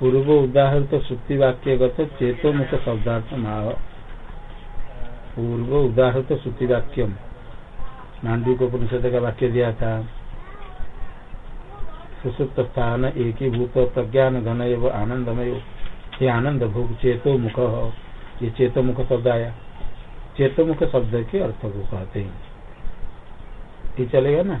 पूर्व उदाहरित श्रुति वाक्यगत चेतो मुख शब्दार्थ माह पूर्व उदाहरित श्रुति वाक्यम। मांडवी को उपनिषद का वाक्य दिया था। सुसुप्त स्थान एक ही भूत, प्रज्ञान घन एवं आनंदमय। ये आनंद भूख चेतो मुख ये चेतो मुख शब्द आया। चेतो मुख शब्द के अर्थ को कहते हैं। ठीक चलेगा ना?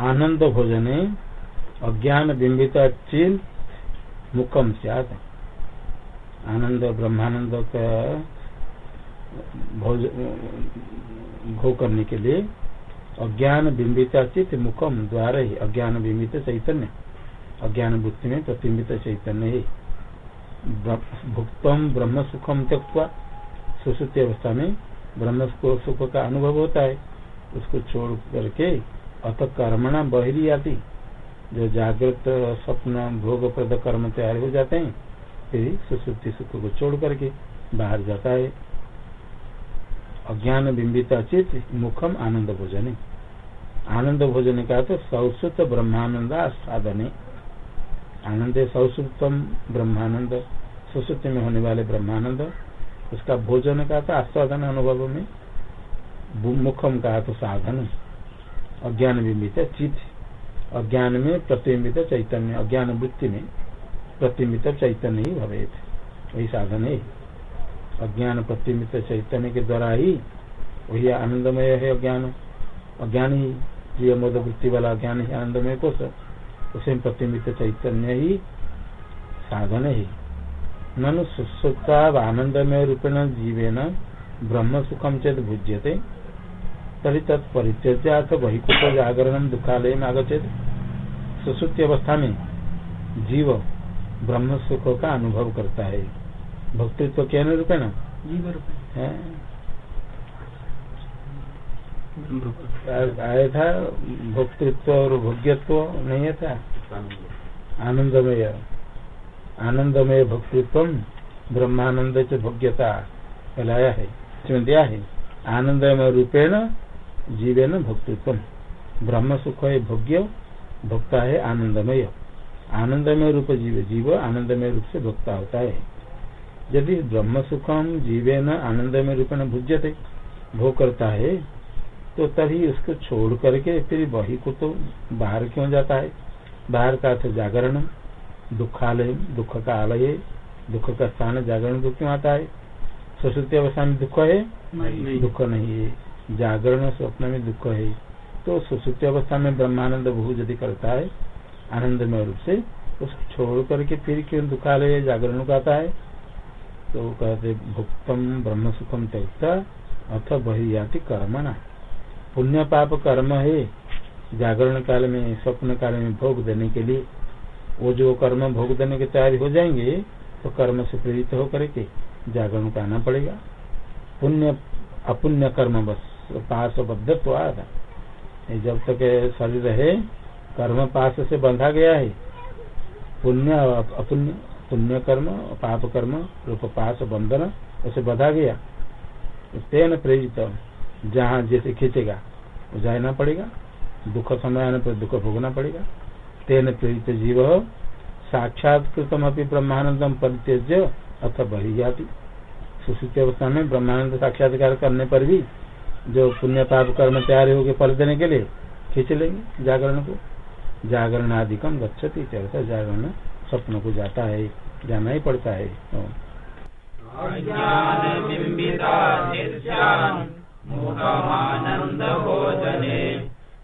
आनंद भोजने अज्ञान बिंबित चिल मुखम सियात। आनंद ब्रह्मानंद का, भोज भोग करने के लिए अज्ञान बिंबित चित मुखम द्वारा ही अज्ञान बिंबित चैतन्य अज्ञान बुद्धि में प्रतिबिंबित चैतन्य ही भुक्तम ब्रह्म सुखम त्यक्वा सुश्रुति अवस्था में ब्रह्म सुख का अनुभव होता है। उसको छोड़ करके अत कर्मणा बहिरी आती। जो जागृत, स्वप्न भोग प्रद कर्म तैयार हो जाते हैं, फिर सुश्रुति सुख को छोड़ करके बाहर जाता है। अज्ञान बिंबित अचित मुखम आनंद भोजन। आनंद भोजन का तो सौसुत ब्रह्मानंद साधने। आनंद सौसुतम ब्रह्मानंद सुश्रुति में होने वाले ब्रह्मानंद। उसका भोजन का तो आस्वादन अनुभव में। मुखम का तो साधन अज्ञान बिंबित चित अज्ञान में प्रतिबिंबित चैतन्य। अज्ञान वृत्ति में प्रतिबिंबित चैतन्य ही भवे वही साधन है। अज्ञान, प्रतिबिंबित, चैतन्य के द्वारा ही वही आनंदमय है अज्ञान। अज्ञान ही प्रिय मोद वृत्ति वाला अज्ञान ही आनंदमय कोष उसे प्रतिबिंबित चैतन्य ही साधन ही। ननु सुसुप्ता आनंदमय रूपेण जीवेन ब्रह्म सुखम चेत भुज्यते। तरी तत्परित्यज्याथ वहीकुट जागरण दुखालय में आगछेद सुसुप्ति अवस्था में जीव ब्रह्म सुख का अनुभव करता है। भक्तित्व के अनुरूपेण। जीव आया था, भोक्तृत्व और भोग्यत्व नहीं था? आनंदमय। आनंदमय भक्तृत्व ब्रह्मानंद च भोग्यता फैलाया है, इसमें दिया है। आनंदमय रूपेण जीवेन भक्तृत्व। ब्रह्म सुख है, भोग्य, भोक्ता है, आनंदमय। आनंदमय रूप जीव जीव आनंदमय रूप से भोक्ता होता है। यदि ब्रह्म सुखम जीवेन आनंदमय रूपेण भुज्यते, भोग करता है तो तभी उसको छोड़ करके फिर वही को तो बाहर क्यों जाता है? बाहर का अर्थ जागरण दुखालय दुख का आलय दुख का स्थान जागरण को क्यों आता है? सरस्वती अवस्था में दुख है? नहीं। दुख नहीं है। जागरण स्वप्न में दुख है। तो सुश्रुति अवस्था में ब्रह्मानंद भू यदि करता है आनंदमय रूप से उसको छोड़ करके फिर क्यों दुखालय जागरण को आता है? तो कहते भुक्तम ब्रह्म सुखम त्यक्ता अथ बहियाति कर्मणा। पुण्य पाप कर्म है, जागरण काल में, स्वप्न काल में भोग देने के लिए। वो जो कर्म भोग देने के तैयारी हो जाएँगे तो कर्म से प्रेरित होकर के जागरण को आना पड़ेगा। पुण्य, अपुण्य कर्म बस, पास बद्ध तो आ था जब तक शरीर है, कर्म पास से बंधा गया है। पुण्य, अपुण्य, पुण्य कर्म, पाप कर्म, रूप पास बंधन उसे बंधा गया। तेन प्रेरित। जहाँ जैसे खींचेगा, वो जाना पड़ेगा, दुख समय आने पर दुख भोगना पड़ेगा। तेन प्रेरित जीव साक्षात्तम अपनी ब्रह्मानंदम परित्यज अथ बही जाती सुश्रुति अवस्था में ब्रह्मानंद साक्षात्कार करने पर भी जो पुण्य पाप कर्म तैयार हो गए फल देने के लिए खींच लेंगे जागरण को। जागरण आदिकम गच्छति जागरण स्वप्न को जाता है, जाना ही पड़ता है। मुखमानन्दभोजने।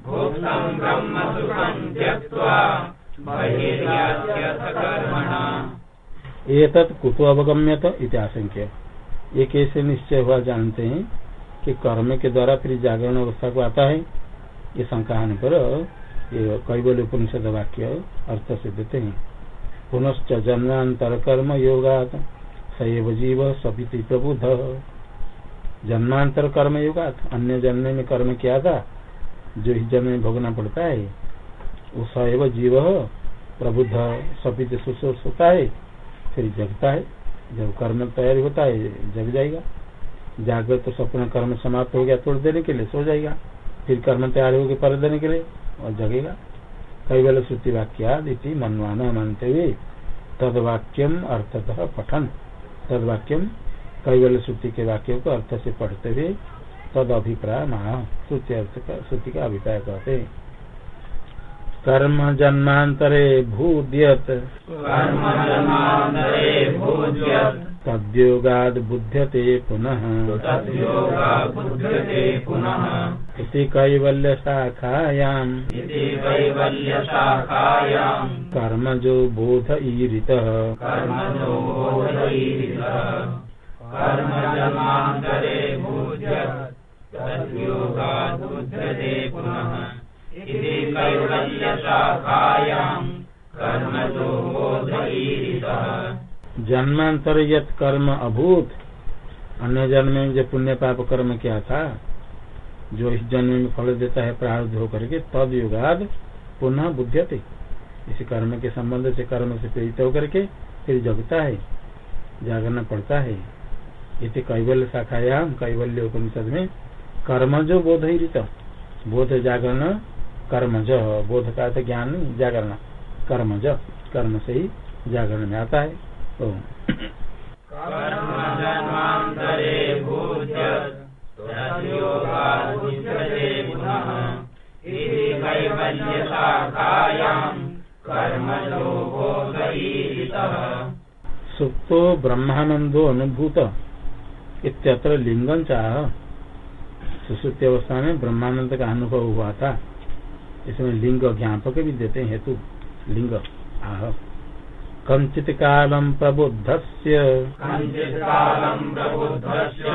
भोक्तं ब्रह्मसुखं त्यक्त्वा बहिर्यात्यर्थकर्मणा एतत् कुतो अवगम्यत ये कैसे निश्चय हुआ जानते हैं कि कर्म के द्वारा फिर जागरण अवस्था को आता है। ये शंका होने पर ये कैबल उपनिषद वाक्य अर्थ से देते हैं। पुनश्च जन्मांतर कर्म योगात सैव जीव सभी प्रबुद्ध जन्मांतर कर्म युगा अन्य जन्म में कर्म किया था, जो इस जन्म में भोगना पड़ता है, वो सैव जीव प्रबुद्ध सभी सुसोष होता है, फिर जगता है। जब कर्म तैयारी होता है, जग जाएगा। जागृत तो सपना कर्म समाप्त हो गया, तोड़ देने के लिए सो जाएगा। फिर कर्म तैयार होगी पर देने के लिए और जगेगा। कई बार श्रुति वाक्यादि मनवाना मानते हुए तद वाक्यम अर्थतः पठन। तद वाक्यम बार श्रुति के वाक्यों को अर्थ से पढ़ते हुए तद अभिप्राय महा श्रुति अर्थ का श्रुति का अभिप्राय कहते हैं। कर्म जन्मांतरे भूद्यत। कर्म तद्योगाद बुध्यते पुनः। तद्योगा बुध्यते पुनः। इति कैवल्य शाखायाम कर्मजो बोध ईरितः। कर्म जन्मान्तरे भूज्यत् पुनः। जन्मांतर यत कर्म अभूत। अन्य जन्म में जो पुण्य पाप कर्म किया था, जो इस जन्म में फल देता है, प्रारब्ध होकर के तद युगाद पुनः बुद्धते इस कर्म के संबंध से कर्म से प्रेरित होकर के फिर जगता है जागरना पड़ता है। इति कैवल्य शाखाया कैवल्य उपनिषद में कर्मजो बोध ही रीत बोध जागरण कर्मज। बोध का अर्थ ज्ञान जागरण। कर्मज कर्म से ही जागरण में आता है। बोधयितः सुप्तो ब्रह्मानंदो अनुभूत। इत्यत्र लिंगम चाह सुसुप्ति अवस्था में ब्रह्मानंद का अनुभव हुआ था। इसमें लिंग ज्ञापक भी देते हैं हेतु। लिंग आह। कंचित कालम कञ्चित् कालम् प्रबुद्धस्य।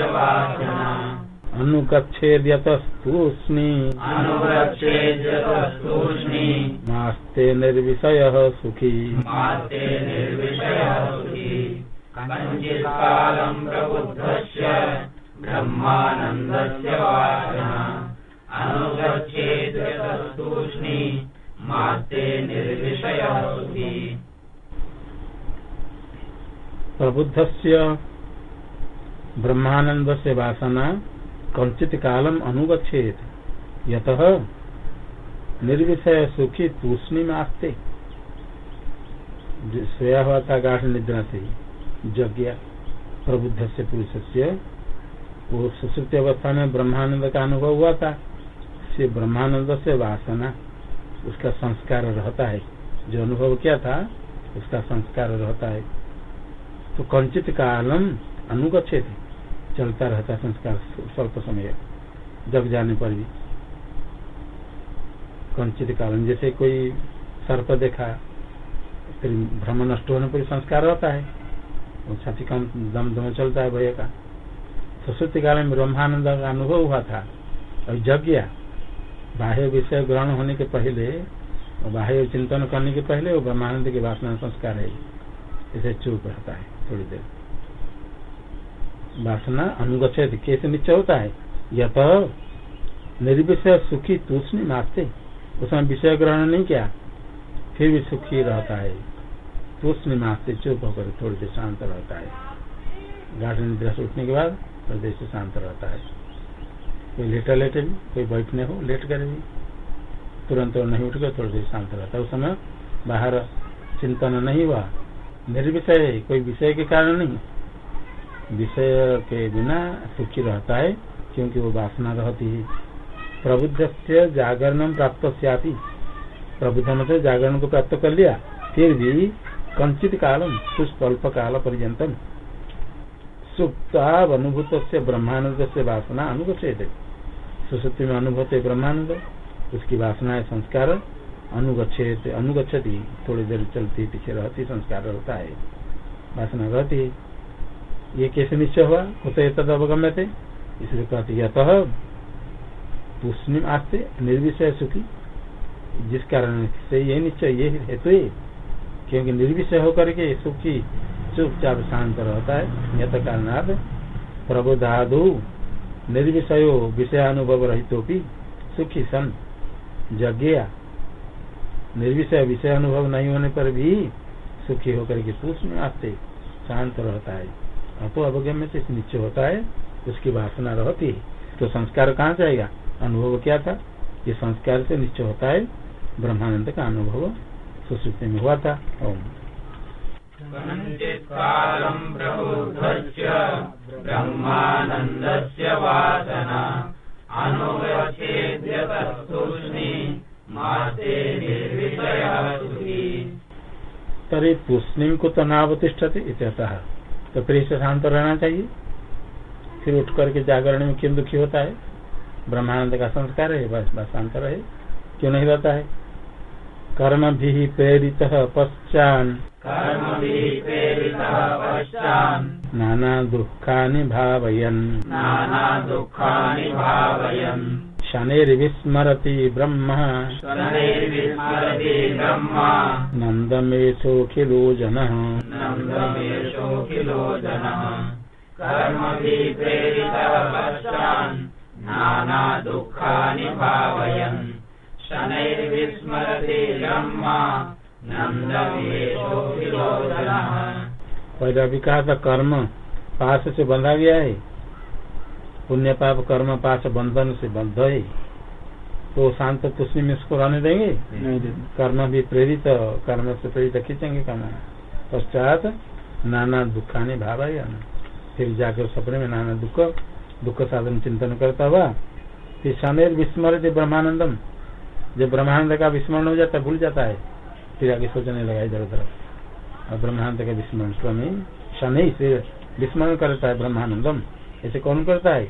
वासना। अनुरक्षेद्यतस्तूष्णी नास्ते निर्विषय सुखी। मास्ते ब्रह्मानन्दस्य वासना। अनुगच्छेद्यतस्तूष्णी मास्ते निर्विषयः सुखी। प्रबुद्धस्य ब्रह्मानंद से वासना। कंचित कालम अनुगछेत यत निर्विषय सुखी तूष्णी आस्ते सोया हुआ था गाढ़ निद्रा से जग प्रबुद्ध से पुरुष से वो सुश्रुति अवस्था में ब्रह्मानंद का अनुभव हुआ था से ब्रह्मानंद से वासना, उसका संस्कार रहता है। जो अनुभव किया था, उसका संस्कार रहता है। तो कंचित कालम अनुगछे चलता रहता है संस्कार स्वल्प समय जग जाने पर भी। कंचित कालम जैसे कोई सर्प देखा, फिर भ्रम नष्ट होने पर संस्कार रहता है। वो छाती का दम दम चलता है भय का। सरस्वती काल में ब्रह्मानंद का अनुभव हुआ था। और जग गया। बाह्य विषय ग्रहण होने के पहले, और बाह्य चिंतन करने के पहले वो ब्रह्मानंद की वासना संस्कार है। इसे चुप रहता है थोड़ी देर। वासना अनुगछित कैसे निश्चय होता है यह तो निर्विषय सुखी तूषणी मारते उसमें विषय ग्रहण नहीं किया। फिर भी सुखी रहता है। तूषणी मारते चुप होकर थोड़ी देर शांत रहता है। गाढ़ निद्रा से उठने के बाद थोड़ी देर से शांत रहता है। कोई लेटा लेटे भी, कोई बैठने हो, लेट कर भी। तुरंत नहीं उठ गया थोड़ी देर शांत रहता है। उस समय बाहर चिंतन नहीं हुआ। निर्विषय कोई विषय के कारण नहीं। विषय के बिना सुखी रहता है, क्योंकि वो वासना रहती है। प्रबुद्ध से जागरण प्राप्त सियाती। प्रबुद्ध मतलब जागरण को प्राप्त कर लिया, फिर भी कंचित कालम कुछ अल्प काल पर्यतम। सुप्ता अनुभूत से ब्रह्मानंद से वासना अनुगछेद सुसुप्ति में अनुभूत है ब्रह्मानंद, उसकी वासना है संस्कार अनुगछेत अनुगछती थोड़ी देर चलती पीछे रहती संस्कार रहता है। वासना रहती है। ये कैसे निश्चय हुआ? कुछ तद अवगम्य थे। इसलिए कहते अतः तूष्णिम आस्ते निर्विषय सुखी। जिस कारण से ये निश्चय, ये हेतु क्योंकि निर्विषय होकर के सुखी चुपचाप शांत रहता है। यथ कारणार्थ निर्विषयो विषयानुभव रहित सुखी सन। जज्ञा निर्विषय विषय अनुभव नहीं होने पर भी सुखी होकर के तूष्ण आते शांत रहता है। अतो अवगम्य से निश्चय होता है उसकी वासना रहती है। तो संस्कार कहाँ जाएगा अनुभव क्या था? ये संस्कार से निश्चय होता है ब्रह्मानंद का अनुभव सुश्रुति में हुआ था। ओम। तरी तूष्णिम को तो नावतिष्ठते इत्यतः तो फिर इसे शांत रहना चाहिए। फिर उठ करके जागरण में क्यों दुखी होता है? ब्रह्मानंद का संस्कार है बस बस शांत रहे। क्यों नहीं रहता है? कर्म भी प्रेरित पश्चान। नाना दुखानि भावयन्। नाना दुःखानि भावयन्। शनैर्विस्मरति ब्रह्म। शनैर्विस्मरति ब्रह्मा। जनः। जनः। पश्चान् भावयन्। शनैर्विस्मरति ब्रह्मा जनः कहा था कर्म पास से बंधा गया है। पुण्य पाप कर्म पास बंधन से बंध है। तो शांत तुष्णि में इसको रहने देंगे? कर्म भी प्रेरित कर्म से प्रेरित खींचेंगे कर्म पश्चात नाना दुखाने भाव है फिर जाकर सपने में नाना दुख दुख साधन चिंतन करता हुआ फिर शनेर विस्मृत ब्रह्मानंदम। जब ब्रह्मानंद का विस्मरण हो जाता है भूल जाता है। फिर आगे सोचने लगा इधर उधर। और ब्रह्मानंद का विस्मरण स्वयं शनि से विस्मरण करता है ब्रह्मानंदम। ऐसे कौन करता है?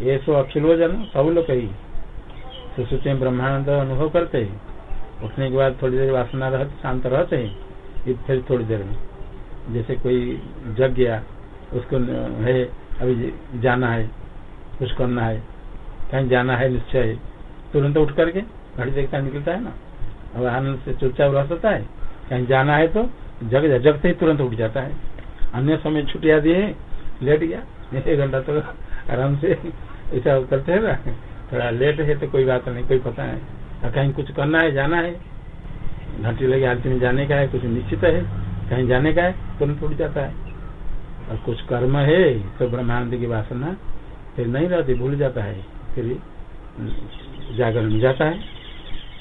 ये सो अखिलो जन सब लोग ही सुश्रुति में ब्रह्मानंद अनुभव करते हैं। उठने के बाद थोड़ी देर वासना रहते, शांत रहते हैं। फिर थोड़ी देर में। जैसे कोई जग गया, उसको है, अभी जाना है, कुछ करना है, कहीं जाना है निश्चय है, तुरंत उठ करके घड़ी देखता निकलता है ना। अब आनंद से चुपचाप रह सकता है। कहीं जाना है तो जग जा जगते ही तुरंत उठ जाता है। अन्य समय छुट्टिया दिए लेट गया, एक घंटा तो आराम से ऐसा करते है ना। थोड़ा लेट है तो कोई बात नहीं, कोई पता नहीं। कहीं कुछ करना है, जाना है घंटी लगे आरती में जाने का है, कुछ निश्चित है, कहीं जाने का है, तुरंत उठ जाता है। और कुछ कर्म है तो ब्रह्मानंद की वासना फिर नहीं रहती, भूल जाता है, फिर जागरण में जाता है।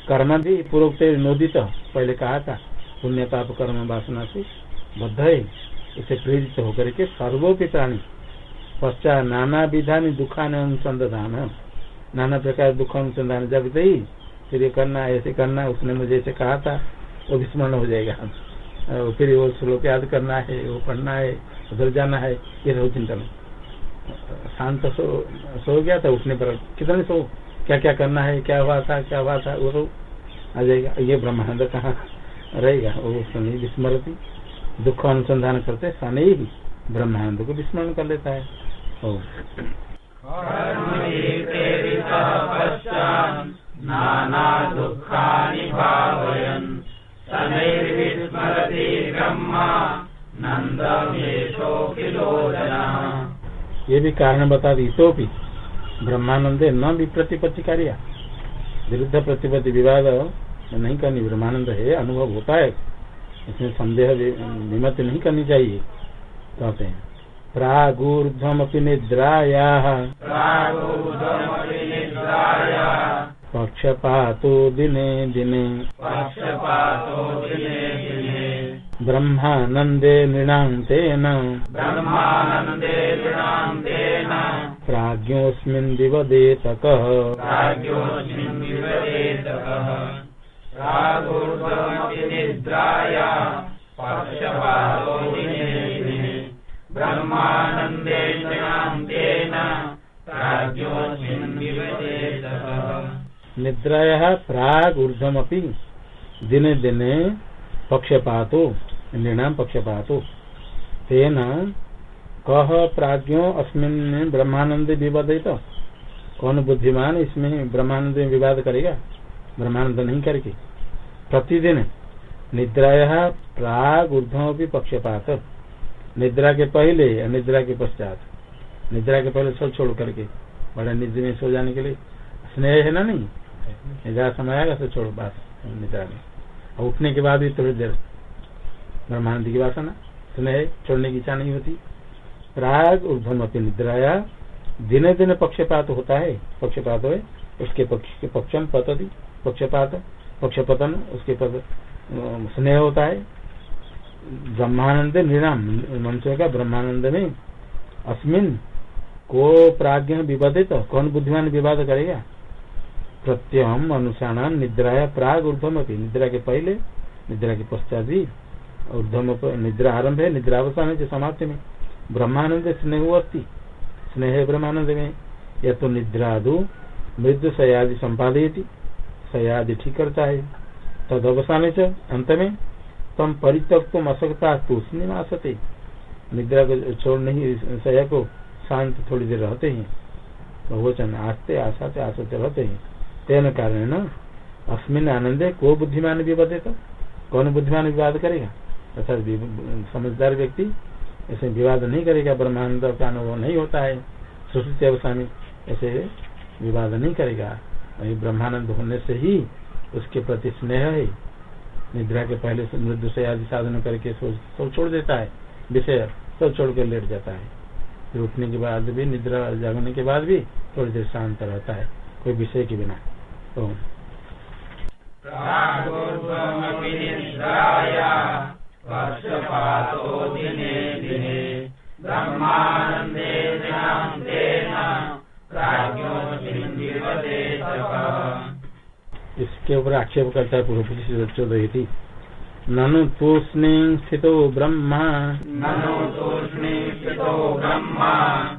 कर्म भी पूर्व नोदित पहले कहा था, पुण्य पाप कर्म वासना से बद्ध है, इसे प्रेरित होकर के सर्वोपि प्राणी पश्चात नाना विधानी दुखान अनुसंधान। नाना प्रकार दुख अनुसंधान जब ही। फिर ये करना है, ऐसे करना है, उसने मुझे ऐसे कहा था, वो विस्मरण हो जाएगा। फिर वो श्लोक याद करना है, वो पढ़ना है, उधर जाना है, ये सब चिंतन। शांत सो सो गया था उठने पर। कितने सो क्या क्या करना है, क्या हुआ था, क्या हुआ था, वो आ जाएगा। ये ब्रह्मांड कहाँ रहेगा? वो शनि विस्मृति दुख अनुसंधान करते शनि ही ब्रह्मानंद को विस्मरण कर लेता है। ओ नाना दुःखानि भावयन्। शनैर्विस्मरति ब्रह्मा ये भी कारण बता दी तो भी ब्रह्मानंद न भी प्रतिपत्ति कार्य। विरुद्ध प्रतिपत्ति विवाद नहीं करनी ब्रह्मानंद है अनुभव होता है। इसमें संदेह विमत नहीं करनी चाहिए कहते हैं। प्रागूर्ध्वमपि निद्राया। पक्षपातो दिने दिने। पक्षपातो दिने दिने। ब्रह्मानन्दे नृणान्तेन ब्रह्मानन्दे नृणान्तेन प्राज्ञोऽस्मिन् दिवदेतकः। प्राज्ञोऽस्मिन् निद्राया। पक्षपातो दिने दिने। ब्रह्मानन्दे नृणान्तेन प्राज्ञोऽस्मिन् निद्राया प्राग ऊर्धमपि दिने दिने पक्षपातो नृणाम पक्षपातो। तेना कह प्राज्ञो अस्मिन ब्रह्मानंद विवादित कौन बुद्धिमान इसमें ब्रह्मानंद में विवाद करेगा? ब्रह्मानंद नहीं करके प्रतिदिन निद्राया प्राग ऊर्धम पक्षपात। निद्रा के पहले या निद्रा के पश्चात? निद्रा के पहले सब छोड़ करके, बड़े निद्र में सो जाने के लिए। स्नेह है ना नहीं? निद्रा समय आएगा तो छोड़ो बात निद्रा में। और उठने के बाद भी थोड़ी देर ब्रह्मानंद की वासना स्नेह छोड़ने की इच्छा नहीं होती। प्राग ऊर्धम अपनी निद्राया दिन दिन पक्षपात होता है। पक्षपात हो उसके पक्ष के पक्षम पतति, पक्षपात, पक्षपतन, उसके पद स्नेह होता है। ब्रह्मानंद निराम मनुष्य का ब्रह्मानंद में, अस्मिन को प्राज्ञ विवादित कौन बुद्धिमान विवाद करेगा? प्रत्यम अनुसारण निद्रा प्राग ऊर्धम निद्रा के पहले, निद्रा के पश्चात भी ऊर्धम निद्रा आरंभ है, निद्रा अवसान है समाप्ति में। ब्रह्मानंद स्नेह अस्ती स्नेह ब्रह्मानंद में। या तो निद्रादु मृदु सयादि संपादयती। सयादि ठीक करता है। तद अवसान अंत में तम परित्यक तुम असकता तूषणी आसते निद्रा को छोड़ नहीं, सया को शांत थोड़ी देर रहते हैं। बहुवचन, आस्ते, आसाते, आसते रहते हैं। तेन कारण न अस्मिन आनंदे को बुद्धिमान विवाद तो कौन बुद्धिमान विवाद करेगा? अर्थात समझदार व्यक्ति ऐसे विवाद नहीं करेगा, ब्रह्मानंद का अनुभव नहीं होता है। सुश्रुति अवस्था में ऐसे विवाद नहीं करेगा। वही ब्रह्मानंद होने से ही उसके प्रति स्नेह है। निद्रा के पहले मृदु से आदि साधन करके सब छोड़ देता है। विषय सब छोड़ कर लेट जाता है। उठने के बाद भी, निद्रा जागने के बाद भी थोड़ी देर शांत रहता है। कोई विषय के बिना। इसके ऊपर आक्षेप करता है पूर्व चौदह ननु तूष्णी स्थितो ब्रह्मा। ननु तूष्णी स्थितो ब्रह्मा।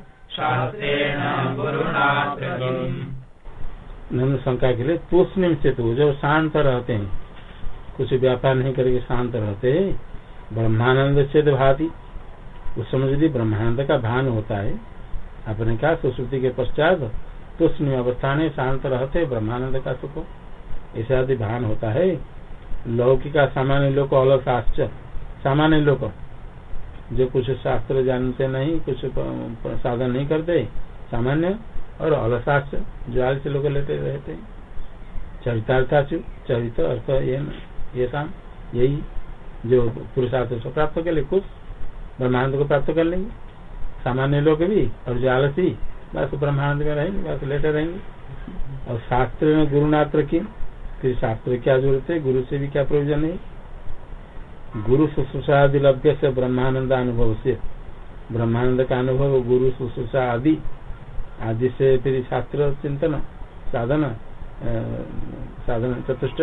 नंद शंका के लिए तूष्णिम से तू जब शांत रहते हैं, कुछ व्यापार नहीं करके शांत रहते ब्रह्मानंद चेत भाती। उस समय यदि ब्रह्मानंद का भान होता है, अपने कहा सुश्रुति के पश्चात तुष्ण अवस्था में शांत रहते ब्रह्मानंद का सुख। ऐसा यदि भान होता है, लौकिका सामान्य लोग अलग शास्त्र सामान्य लोग जो कुछ शास्त्र जानते नहीं, कुछ साधन नहीं करते, सामान्य, और अलग शास्त्र जो आल से लोग लेते रहते हैं। चरितार्था चरित अर्थ ये ये शाम यही जो पुरुषार्थ से प्राप्त कर ले कुछ ब्रह्मानंद को प्राप्त कर लेंगे। सामान्य लोग भी, और जो आलसी बस ब्रह्मानंद में रहेंगे, बस लेते रहेंगे। और शास्त्र में गुरु गुरुनात्र की फिर शास्त्र क्या ज़रूरत है, गुरु से भी क्या प्रयोजन है? गुरु शुश्रूषा आदि लभ्य से ब्रह्मानंद अनुभव से। ब्रह्मानंद का अनुभव गुरु शुश्रूषा आदि आदि से फिर शास्त्र चिंतन, साधन साधन चतुष्ट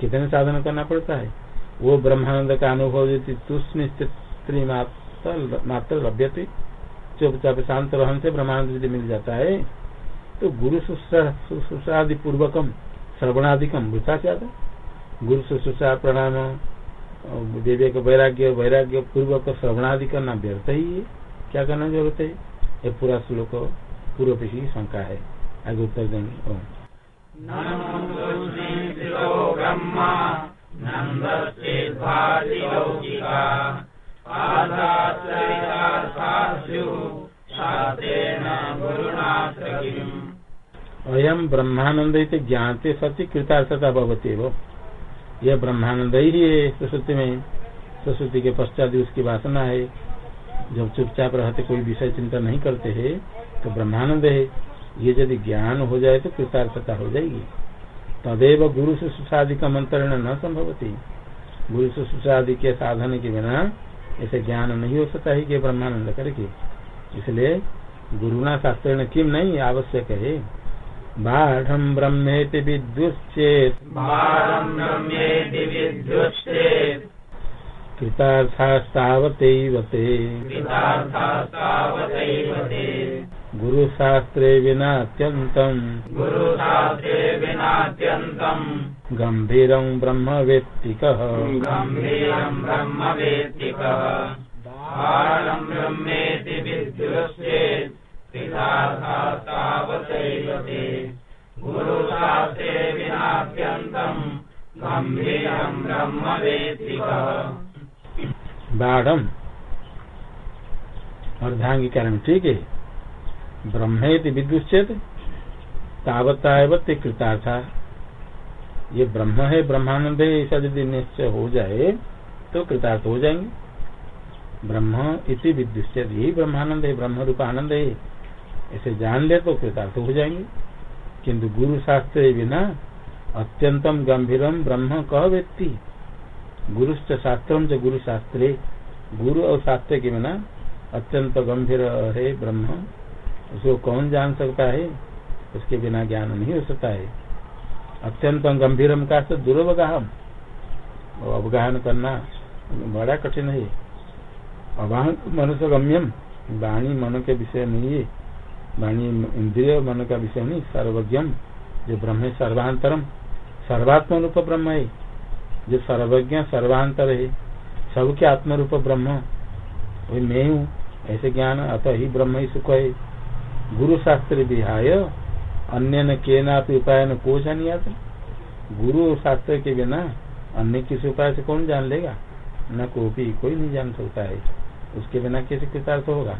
कितने साधन करना पड़ता है? वो ब्रह्मानंद का अनुभव यदि तुष्ण स्त्री मात्र लभ्य थे चुपचाप शांत रहन से ब्रह्मानंद यदि मिल जाता है। तो गुरु शुश्रूषा आदि पूर्वकम श्रवणाधिकम वृथा से गुरु शुश्रूषा प्रणाम विवेक वैराग्य वैराग्य पूर्वक श्रवणादि करना व्यर्थ ही है। क्या करना ज़रूरत है? ये पूरा श्लोक पूर्व पिछली शंका है। आगे उत्तर देंगे। अयम ब्रह्मानंद ज्ञाते सत्य कृतार्थता भवती वो यह ब्रह्मानंद ही है सरस्वती में। सरस्वती के पश्चात उसकी वासना है। जब चुपचाप रहते, कोई विषय चिंता नहीं करते है तो ब्रह्मानंद है। ये यदि ज्ञान हो जाए तो कृतार्थता हो जाएगी। तदेव गुरु से सुशादि का मंत्रण न संभवती। गुरु से सुशादि के साधन के बिना ऐसे ज्ञान नहीं हो सकता है कि ब्रह्मानंद करके। इसलिए गुरुना शास्त्र किम नहीं, आवश्यक है। बाढ़ ब्रह्मेति विद्युश्चेत। ब्रह्मेति विद्युश्चेत्। कृतार्थास्तावतैव ते। गुरुशास्त्रे विनात्यन्तम् गुरुशास्त्रे विनात्यन्तम् गम्भीरं ब्रह्मवेत्तिकः। गम्भीरम् ब्रह्मवेत्तिकः। बालम् ब्रह्मेति विद्युश्चेत्। बाढ़म। अर्धांगीकरण, ठीक है? ब्रह्मेति विद्युश्चेत तावता ते कृतार्था। ये ब्रह्म है, ब्रह्मानंद है, ऐसा यदि निश्चय हो जाए तो कृतार्थ हो जाएँगे। ब्रह्म इति विद्युश्चेत यही ब्रह्मानंद है ब्रह्म रूप आनंद है। ऐसे जान ले तो कृतार्थ हो जाएँगे। किंतु गुरु शास्त्र बिना अत्यंतम गंभीरम ब्रह्म कह व्यक्ति। गुरुश्च शास्त्रम च गुरु शास्त्रे गुरु और शास्त्र के बिना अत्यंत गंभीर है ब्रह्म। उसको कौन जान सकता है? उसके बिना ज्ञान नहीं हो सकता है। अत्यंत गंभीरम का दुर्वगाहम। अवगाहन करना बड़ा कठिन है। अवाहन मनुष्य गम्यम वाणी मन के विषय नहीं है। वाणी इंद्रिय मन का विषय नहीं, सर्वज्ञम। जो ब्रह्म है सर्वांतरम। सर्वात्म रूप ब्रह्म है। जो सर्वज्ञ, सर्वांतर है। सबके आत्म रूप ब्रह्म। वही मैं हूँ, ऐसे ज्ञान अतः ही ब्रह्म ही सुख है। गुरु शास्त्र विहाय, अन्य न के ना उपाय न कोश नहीं आता गुरु शास्त्र के बिना अन्य किस उपाय से कौन जान लेगा? न को भी कोई नहीं जान सकता है। उसके बिना कैसे कृतार्थ होगा।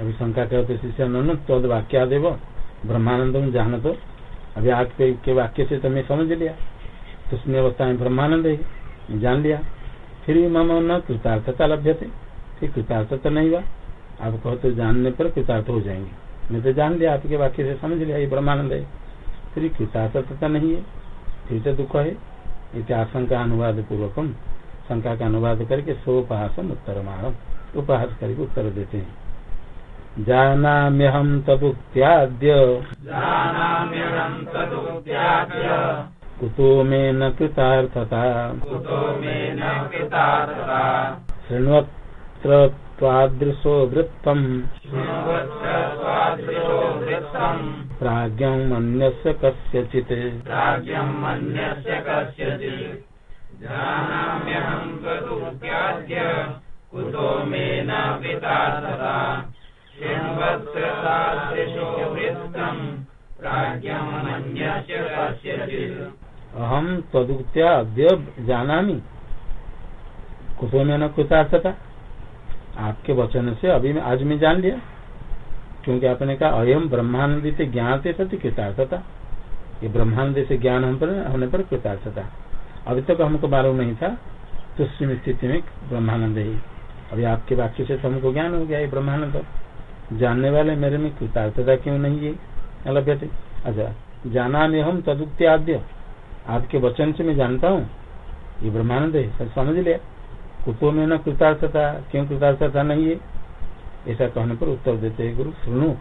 अभी शंका करते शिष्य ननु तद वाक्या देव ब्रह्मानंद जान तो अभी आपके के वाक्य से तो मैं समझ लिया। तो उसमें अवस्था में ब्रह्मानंद है जान लिया। फिर भी मम न कृतार्थता लभ्य थे, फिर कृतार्थ तो नहीं हुआ। आप कहो तो जानने पर कृतार्थ हो जाएँगे। मैं तो जान लिया, आपके वाक्य से समझ लिया, ये ब्रह्मानंद है। फिर कृतार्थता नहीं है, फिर तो दुख है। इति आशंका अनुवाद पूर्वकम शंका का अनुवाद करके सोपहासम उत्तर मारम उपहास करके उत्तर देते हैं। जानाम्यहम तदुक्त्याद्य। कुतो मे न कृतार्थता। शृण्वत्र वृत्तम्। प्राज्ञम् अन्यस्य कस्यचित्। राज्यम् अन्यस्य कस्यचित्। जानाम्यहम् तदुत्याज्य कुतो मे न वृत्तम् अन्यस्य कस्यचित्। अहम अद्य जानामि। कुतो में न कृतार्थता आपके वचन से अभी मैं आज मैं जान लिया। क्योंकि आपने कहा अयम ब्रह्मानंदी से ज्ञान से सत्य कृतार्थता। ये ब्रह्मानंद से ज्ञान हम पर होने पर कृतार्थता। अभी तक हमको मालूम नहीं था तुष्म स्थिति में ब्रह्मानंद है। अभी आपके वाक्य से तो हमको ज्ञान हो गया, ये ब्रह्मानंद। जानने वाले मेरे में कृतार्थता क्यों नहीं है? लभ्य थे। अच्छा जाना में हम तदुक्त्याद्य आपके वचन से मैं जानता हूँ, ये ब्रह्मानंद है, समझ लिया। कुतो में न कृतार्थता, क्यों कृतार्थता नहीं है? ऐसा कहने पर उत्तर देते हैं, गुरु, सुनो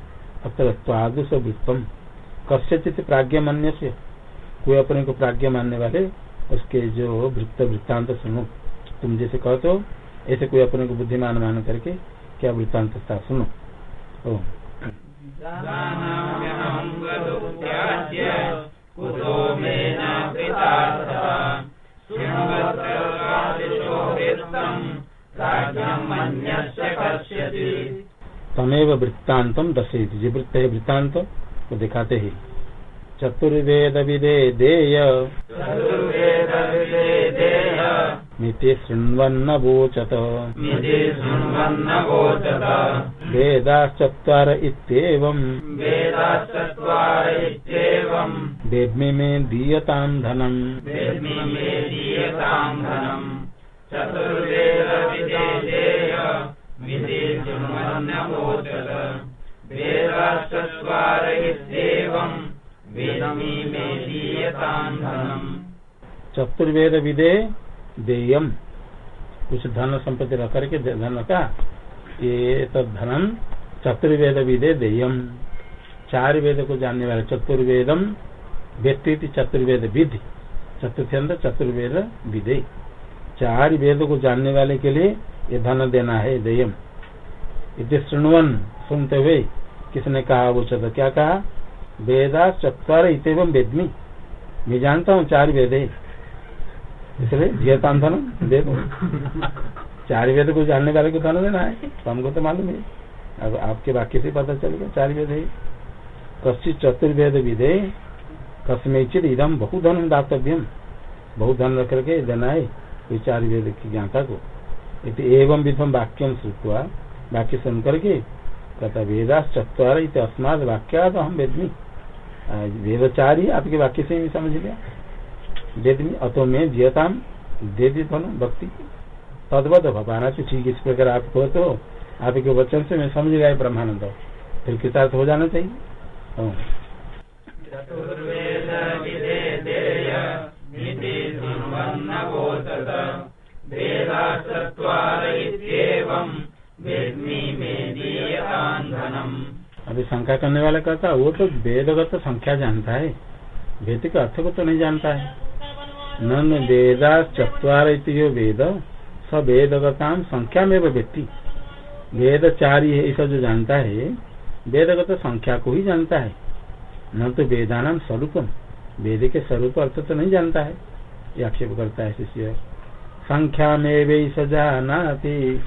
अत्र त्वादुष वृत्तम। कस्यचित प्राज्ञ मान्य से कोई अपने को प्राज्ञ मानने वाले, उसके जो वृत्त, वृत्तांत सुनो। तुम जैसे कहते हो, ऐसे कोई अपने को बुद्धिमान मान करके क्या वृत्तांत था? सुनो। ओ। कुतो तमेव वृत्तांतम दर्शयति। जो वृत्त है वृत्तांत को दिखाते हैं। चतुर्वेद विदे देय मिति शृण्वन्न वोचत वेदाश्चत्वार इत्येवम्। वेद्मि मे दीयतां धनम्। वेद्मि दीयताम् धनम्। चतुर्वेदविदेह चतुर्वेद विदे देयम। कुछ धन संपत्ति रख करके धन का, ये धनम चतुर्वेद विदे देयम। चार वेद को जानने वाले चतुर्वेदम व्यक्ति चतुर्वेद विधि चतुर्थ चतुर्वेद विदे चार वेद को जानने वाले के लिए ये धन देना है, देयम। इसे सुनवन सुनते हुए किसने कहा? वो चतुर क्या कहा? वेदा चतर इतम वेदमी। मैं जानता हूँ, चार वेद इसलिए धन चार वेद को जानने वाले को धन देना है। तो हमको तो मालूम है। अब आपके वाक्य से पता चलेगा चार वेद है। कश्चित चतुर्वेद विधे कस्मेचित इदम बहुधन दातव्यम बहुधन रख करके देना है कोई चार वेद की ज्ञाता को। एवं विधम वाक्यम श्रुवा वाक्य सुन करके कहता वेदा चतवार अस्माद वाक्या तो हम वेदमी। वेद चार ही आपके वाक्य से ही समझ लिया वेदमी अतो में जियताम दे दी दोनों भक्ति। तदवत भगवान ठीक इस प्रकार आप हो तो आपके वचन से मैं समझ गया ब्रह्मानंद। फिर कृतार्थ हो जाना चाहिए। अभी शंका करने वाला कहता वो तो वेदगत संख्या जानता है। वेद के अर्थ को तो नहीं जानता है। न वेदा चतवार वेद, स वेदगता संख्या में व्यक्ति। वेद चार ही ऐसा जो जानता है, वेदगत संख्या को ही जानता है। न तो वेदान स्वरूपम वेद के स्वरूप अर्थ तो नहीं जानता है। ये आक्षेप करता है शिष्य। संख्या में वे सजानाति न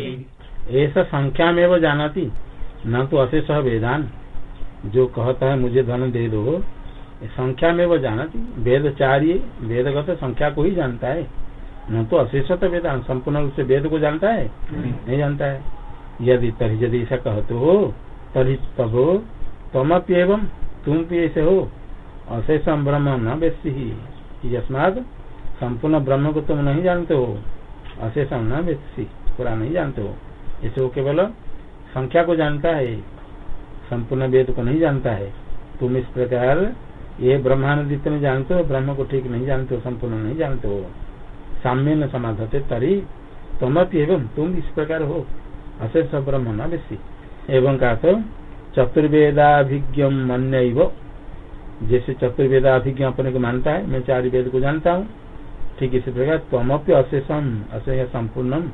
ऐसा संख्या में वो जानाती। न तो अशेष वेदान। जो कहता है, मुझे धन दे दो। संख्या में वो जानाती। वेद चार्य वेदगत संख्या को ही जानता है। न तो अशेषत वेदान। संपूर्ण रूप से वेद को जानता है? नहीं जानता है। यदि तरी यदि ऐसा कहते हो तरी तब तमप्य एवं तुम भी ऐसे हो। अशेषम ब्रह्म न बेसी ही यस्माद संपूर्ण ब्रह्म को तुम नहीं जानते हो। अशेषम न बेसी पूरा नहीं जानते हो। वो केवल संख्या को जानता है, संपूर्ण वेद को नहीं जानता है। तुम इस प्रकार ये ब्रह्मांड जितने जानते हो, ब्रह्म को ठीक नहीं जानते हो, संपूर्ण नहीं जानते हो। साम्य न समाधते तरी तमत एवं तुम इस प्रकार हो। अशेष ब्रह्म न बेसी एवं कहा तो चतुर्वेदाभिज्ञम मन जैसे चतुर्वेदाभिज्ञ अपने को मानता है, मैं चार वेद को जानता हूँ। ठीक इसी प्रकार तमप्य अशेषम अशेष संपूर्णम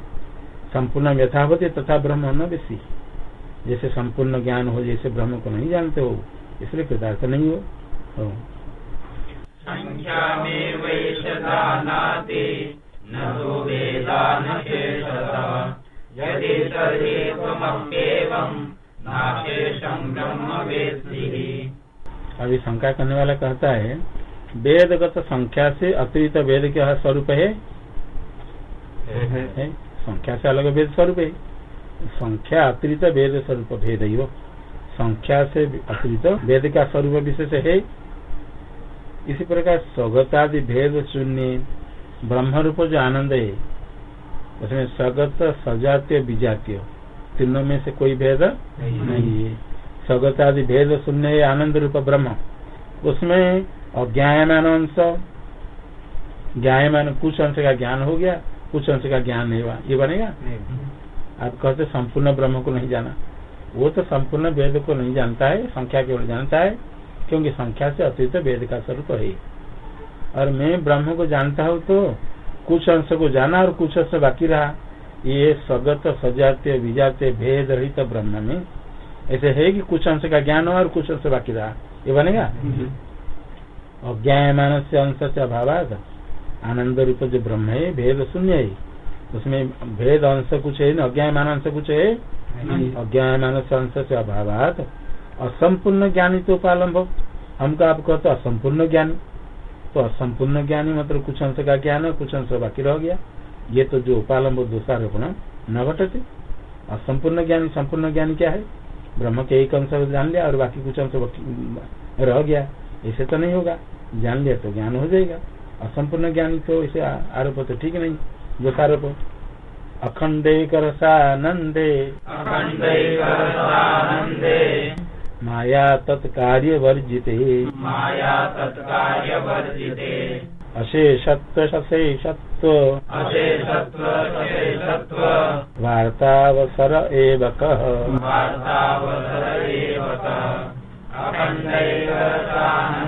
संपूर्ण यथावत तथा ब्रह्म न बेसी जैसे संपूर्ण ज्ञान हो जैसे ब्रह्म को नहीं जानते हो इसलिए कृतार्थ नहीं हो। संख्या में न यदि अभी शंका करने वाला कहता है वेदगत संख्या से अतिरिक्त वेद क्या स्वरूप है। संख्या से अलग वेद स्वरूप है। संख्या अतिरिक्त वेद स्वरूप, भेद ही संख्या से अतिरिक्त वेद का स्वरूप विशेष है। इसी प्रकार स्वगतादि भेद शून्य ब्रह्म रूप जो आनंद है, उसमें स्वगत, सजातीय, विजातीय, तीनों में से कोई भेद नहीं है। स्वगत आदि भेद शून्य है आनंद रूप ब्रह्म। उसमें अज्ञायमान अंश ज्ञायमान कुछ अंश का ज्ञान हो गया कुछ अंश का ज्ञान नहीं हुआ। ये बनेगा? आप कहते संपूर्ण ब्रह्म को नहीं जाना। वो तो संपूर्ण वेद को नहीं जानता है संख्या केवल जानता है क्योंकि संख्या से अतिरिक्त वेद का स्वरूप है। और मैं ब्रह्म को जानता हूँ तो कुछ अंश को जाना और कुछ अंश बाकी रहा। ये स्वगत सजाते विजाते भेद रहित ब्रह्म में। ऐसे है कि कुछ अंश का ज्ञान हुआ और कुछ अंश बाकी रहा। ये बनेगा? अज्ञायमान से अंश से अभाव आनंद रूप जो ब्रह्म है भेद शून्य है उसमें भेद अंश कुछ है अज्ञायमान अंश कुछ है? अज्ञायमान से अंश से अभाव असंपूर्ण ज्ञानी तो उपालंब। हमको आप कहते असंपूर्ण ज्ञानी। तो असंपूर्ण ज्ञानी मतलब कुछ अंश का ज्ञान है कुछ अंश बाकी रह गया। ये तो जो उपालंब दोषारोपण न घटते। असंपूर्ण ज्ञानी संपूर्ण ज्ञान क्या है? ब्रह्म के एक अंश जान लिया और बाकी कुछ अंश रह गया। ऐसे तो नहीं होगा। जान लिया तो ज्ञान हो जाएगा। असंपूर्ण ज्ञान तो इसे आरोप तो ठीक नहीं? जो दोषारोप अखंडे करसानंदे। अखण्डैकरसानन्दे माया तत्कार्य वर्जिते। माया तत्कार्य तत्कार्यवर्जिते अशेषत्व सशेषत्व। अशेषत्व सशेषत्व। वार्तावसर एव कः वार्तावसर एव कः अखण्डैकरसानन्दे माया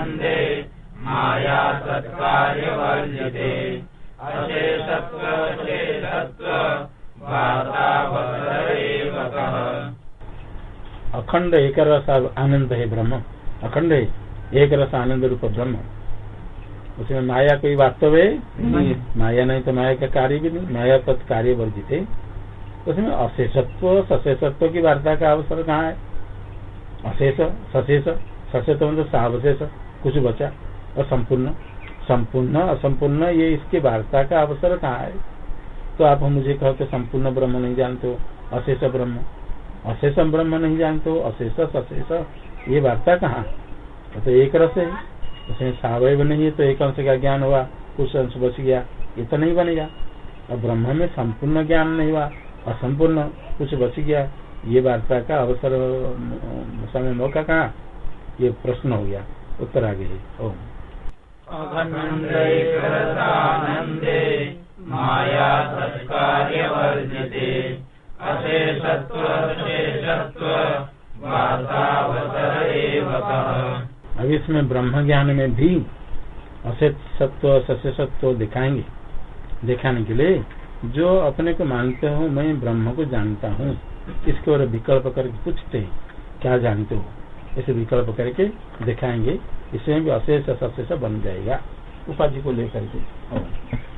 अशेषत्व शेषत्व अखंड एक रस आनंद है ब्रह्म। अखंड है एक रस आनंद रूप ब्रह्म। उसमें माया कोई वास्तव है? नहीं माया नहीं तो माया का कार्य भी नहीं माया तत्कार्य वर्जित है उसमें अशेषत्व सशेषत्व की वार्ता का अवसर कहाँ है? अशेष सशेष सशेष मतलब सावशेष कुछ बचा और संपूर्ण। संपूर्ण, असंपूर्ण, ये इसके वार्ता का अवसर कहाँ है? तो आप मुझे कहते संपूर्ण ब्रह्म नहीं जानते हो, अशेष ब्रह्म। अशेष ब्रह्म नहीं जानते हो, अशेष सशेष ये वार्ता कहाँ? तो एक रस है। उसमें सावयव नहीं है तो एक अंश का ज्ञान हुआ कुछ अंश बच गया, ये तो नहीं बनेगा। और ब्रह्म में संपूर्ण ज्ञान नहीं हुआ, असंपूर्ण, कुछ बच गया, ये वार्ता का अवसर समय मौका कहाँ? ये प्रश्न हो गया, उत्तर आगे ओम। माया अब इसमें ब्रह्म ज्ञान में भी अशेष सत्व सस्य सत्व दिखाएँगे। दिखाने के लिए जो अपने को मानते हो, मैं ब्रह्म को जानता हूँ। इसके और विकल्प करके पूछते क्या जानते हो? ऐसे विकल्प करके दिखाएँगे इसमें भी अशेष सशेष बन जाएगा। उपाधि को लेकर के।